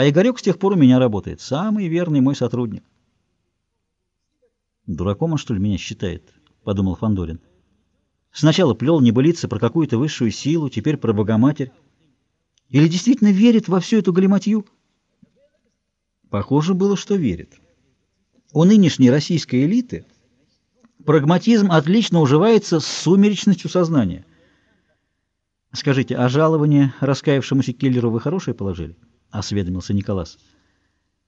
А Игорек с тех пор у меня работает. Самый верный мой сотрудник. Дураком он, что ли, меня считает? Подумал Фандорин. Сначала плел небылицы про какую-то высшую силу, теперь про Богоматерь. Или действительно верит во всю эту галиматью? Похоже было, что верит. У нынешней российской элиты прагматизм отлично уживается с сумеречностью сознания. Скажите, а жалование раскаявшемуся киллеру вы хорошее положили? — осведомился Николас.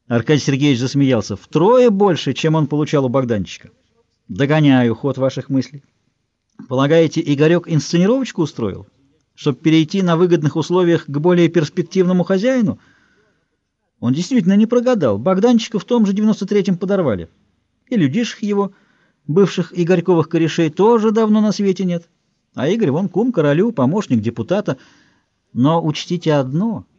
Аркадий Сергеевич засмеялся. «Втрое больше, чем он получал у Богданчика. Догоняю ход ваших мыслей. Полагаете, Игорек инсценировочку устроил, чтобы перейти на выгодных условиях к более перспективному хозяину? Он действительно не прогадал. Богданчика в том же 93-м подорвали. И людишек его, бывших Игорьковых корешей, тоже давно на свете нет. А Игорь вон кум королю, помощник депутата. Но учтите одно —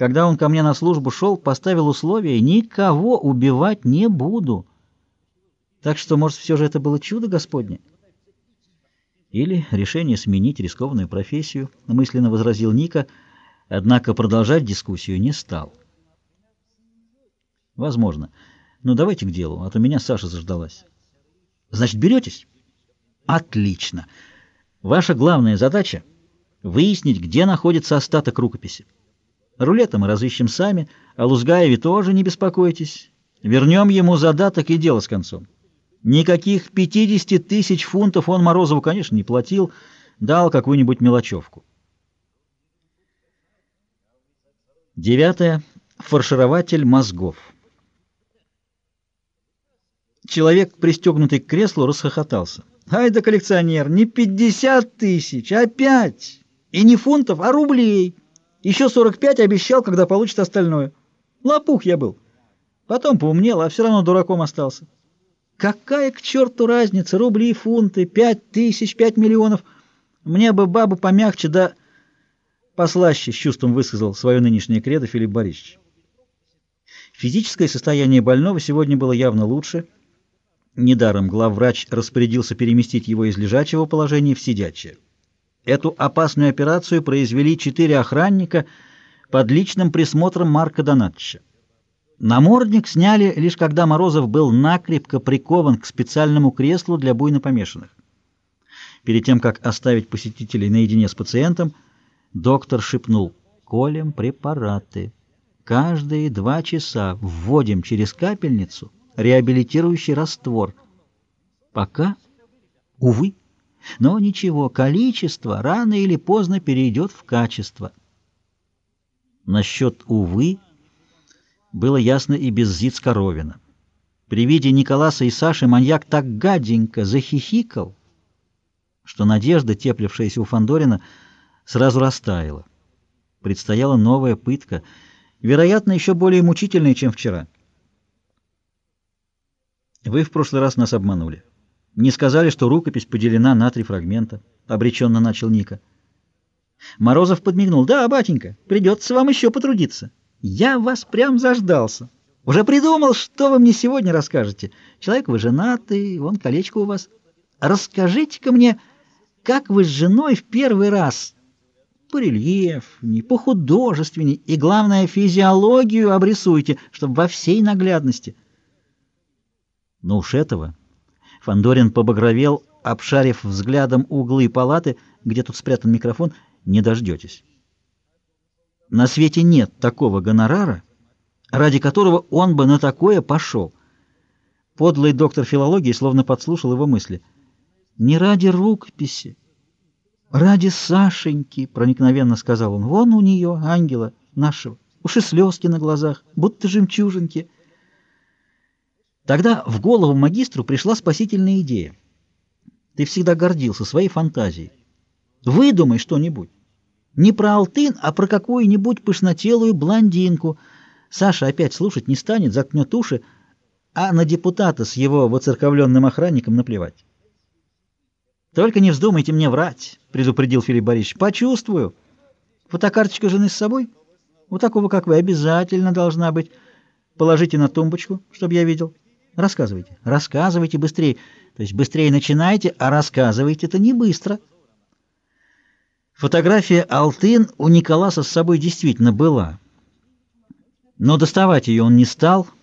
когда он ко мне на службу шел, поставил условие «никого убивать не буду». Так что, может, все же это было чудо Господне? Или решение сменить рискованную профессию, мысленно возразил Ника, однако продолжать дискуссию не стал. Возможно. Но давайте к делу, а то меня Саша заждалась. Значит, беретесь? Отлично. Ваша главная задача — выяснить, где находится остаток рукописи. Рулета мы разыщем сами, о Лузгаеве тоже не беспокойтесь. Вернем ему задаток и дело с концом. Никаких 50 тысяч фунтов он Морозову, конечно, не платил, дал какую-нибудь мелочевку. Девятое. Фарширователь мозгов. Человек, пристегнутый к креслу, расхохотался. «Ай да коллекционер, не 50 тысяч, а 5! И не фунтов, а рублей!» Еще 45 обещал, когда получит остальное. Лопух я был. Потом поумнел, а все равно дураком остался. Какая к черту разница? Рубли, фунты, пять тысяч, пять миллионов. Мне бы бабу помягче, да послаще, с чувством высказал свое нынешнее кредо Филипп Борисович. Физическое состояние больного сегодня было явно лучше. Недаром главврач распорядился переместить его из лежачего положения в сидячее. Эту опасную операцию произвели четыре охранника под личным присмотром Марка Донатча. Намордник сняли лишь когда Морозов был накрепко прикован к специальному креслу для буйно помешанных. Перед тем, как оставить посетителей наедине с пациентом, доктор шепнул «Колем препараты. Каждые два часа вводим через капельницу реабилитирующий раствор. Пока, увы, но ничего, количество рано или поздно перейдет в качество. Насчет «увы» было ясно и без Зиц Коровина. При виде Николаса и Саши маньяк так гаденько захихикал, что надежда, теплившаяся у Фандорина, сразу растаяла. Предстояла новая пытка, вероятно, еще более мучительная, чем вчера. «Вы в прошлый раз нас обманули». Не сказали, что рукопись поделена на три фрагмента, — обреченно начал Ника. Морозов подмигнул. Да, батенька, придется вам еще потрудиться. Я вас прям заждался. Уже придумал, что вы мне сегодня расскажете. Человек вы женатый, вон колечко у вас. Расскажите-ка мне, как вы с женой в первый раз по рельефней, по художественней и, главное, физиологию обрисуйте, чтобы во всей наглядности. Ну уж этого Фандорин побагровел, обшарив взглядом углы палаты, где тут спрятан микрофон, не дождетесь. На свете нет такого гонорара, ради которого он бы на такое пошел. Подлый доктор филологии словно подслушал его мысли. «Не ради рукописи, ради Сашеньки», — проникновенно сказал он. «Вон у нее, ангела нашего, уж и слезки на глазах, будто жемчужинки». Тогда в голову магистру пришла спасительная идея. Ты всегда гордился своей фантазией. Выдумай что-нибудь. Не про Алтын, а про какую-нибудь пышнотелую блондинку. Саша опять слушать не станет, заткнет уши, а на депутата с его воцерковленным охранником наплевать. «Только не вздумайте мне врать», — предупредил Филипп Борисович. «Почувствую. Фотокарточка жены с собой? У такого, как вы, обязательно должна быть. Положите на тумбочку, чтобы я видел». Рассказывайте, рассказывайте быстрее. То есть быстрее начинайте, а рассказывайте это не быстро. Фотография Алтын у Николаса с собой действительно была. Но доставать ее он не стал —